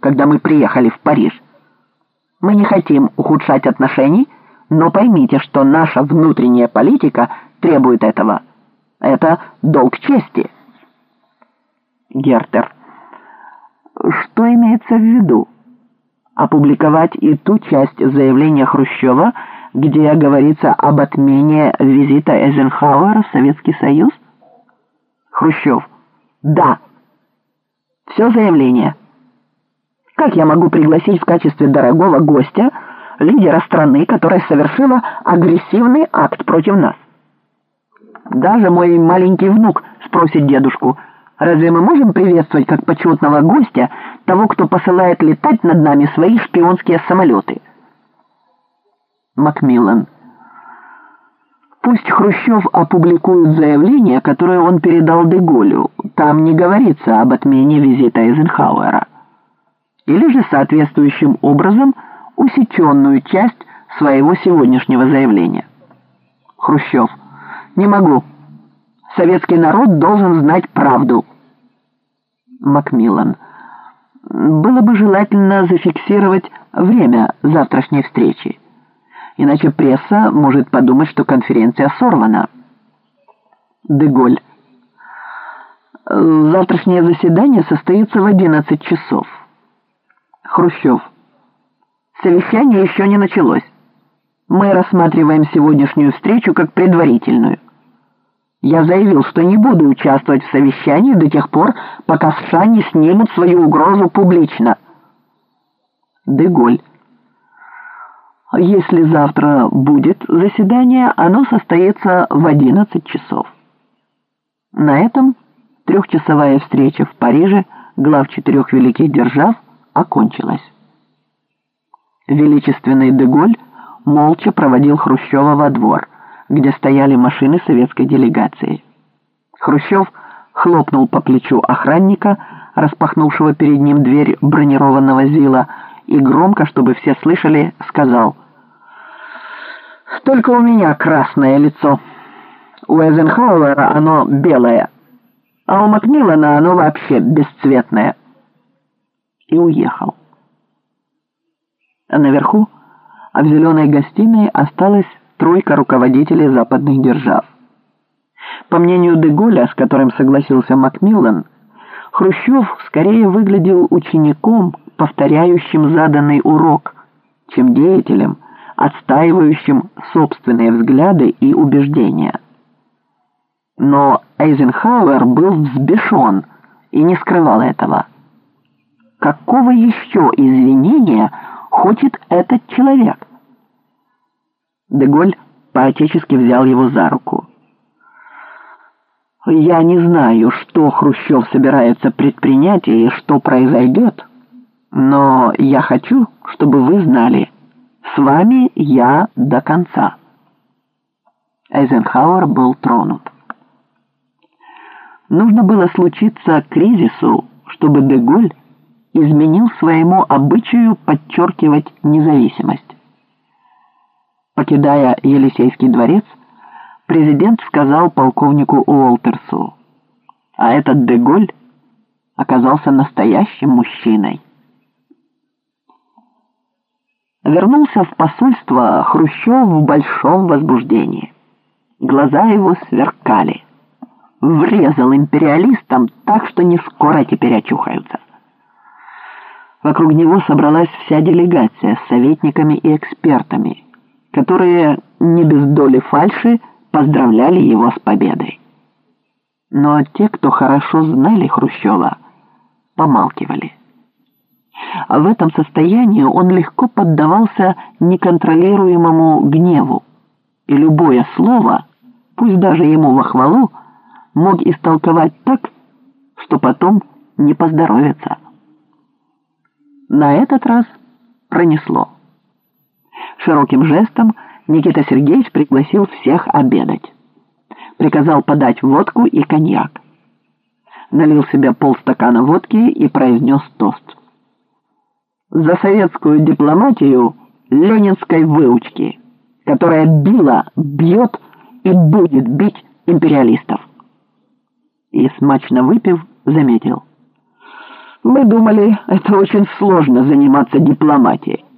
когда мы приехали в Париж. Мы не хотим ухудшать отношений, но поймите, что наша внутренняя политика требует этого. Это долг чести. Гертер. Что имеется в виду? Опубликовать и ту часть заявления Хрущева, где говорится об отмене визита Эйзенхауэра в Советский Союз? Хрущев. Да. Все заявление. Как я могу пригласить в качестве дорогого гостя лидера страны, которая совершила агрессивный акт против нас? Даже мой маленький внук спросит дедушку, разве мы можем приветствовать как почетного гостя того, кто посылает летать над нами свои шпионские самолеты? Макмиллан. Пусть Хрущев опубликует заявление, которое он передал Деголю. Там не говорится об отмене визита Эйзенхауэра. Или же соответствующим образом усеченную часть своего сегодняшнего заявления. Хрущев. Не могу. Советский народ должен знать правду. Макмиллан. Было бы желательно зафиксировать время завтрашней встречи. Иначе пресса может подумать, что конференция сорвана. Деголь. Завтрашнее заседание состоится в 11 часов. Хрущев. Совещание еще не началось. Мы рассматриваем сегодняшнюю встречу как предварительную. Я заявил, что не буду участвовать в совещании до тех пор, пока США не снимут свою угрозу публично. Деголь. Если завтра будет заседание, оно состоится в 11 часов. На этом трехчасовая встреча в Париже глав четырех великих держав окончилась. Величественный Деголь молча проводил Хрущева во двор, где стояли машины советской делегации. Хрущев хлопнул по плечу охранника, распахнувшего перед ним дверь бронированного ЗИЛа, и громко, чтобы все слышали, сказал «Только у меня красное лицо. У Эйзенхауэра оно белое, а у Макмиллана оно вообще бесцветное». И уехал. А наверху, а в зеленой гостиной осталась тройка руководителей западных держав. По мнению Деголя, с которым согласился Макмиллан, Хрущев скорее выглядел учеником, повторяющим заданный урок, чем деятелем, отстаивающим собственные взгляды и убеждения. Но Эйзенхауэр был взбешен и не скрывал этого. Какого еще извинения хочет этот человек? Деголь поотечески взял его за руку. «Я не знаю, что Хрущев собирается предпринять и что произойдет, но я хочу, чтобы вы знали, с вами я до конца». Эйзенхауэр был тронут. Нужно было случиться кризису, чтобы Деголь изменил своему обычаю подчеркивать независимость. Покидая Елисейский дворец, президент сказал полковнику Уолтерсу, а этот Деголь оказался настоящим мужчиной. Вернулся в посольство Хрущев в большом возбуждении. Глаза его сверкали. Врезал империалистам так, что не скоро теперь очухаются. Вокруг него собралась вся делегация с советниками и экспертами – которые не без доли фальши поздравляли его с победой. Но те, кто хорошо знали Хрущева, помалкивали. А в этом состоянии он легко поддавался неконтролируемому гневу, и любое слово, пусть даже ему во хвалу, мог истолковать так, что потом не поздоровится. На этот раз пронесло. Широким жестом Никита Сергеевич пригласил всех обедать. Приказал подать водку и коньяк. Налил себе полстакана водки и произнес тост. За советскую дипломатию ленинской выучки, которая била, бьет и будет бить империалистов. И, смачно выпив, заметил. Мы думали, это очень сложно заниматься дипломатией.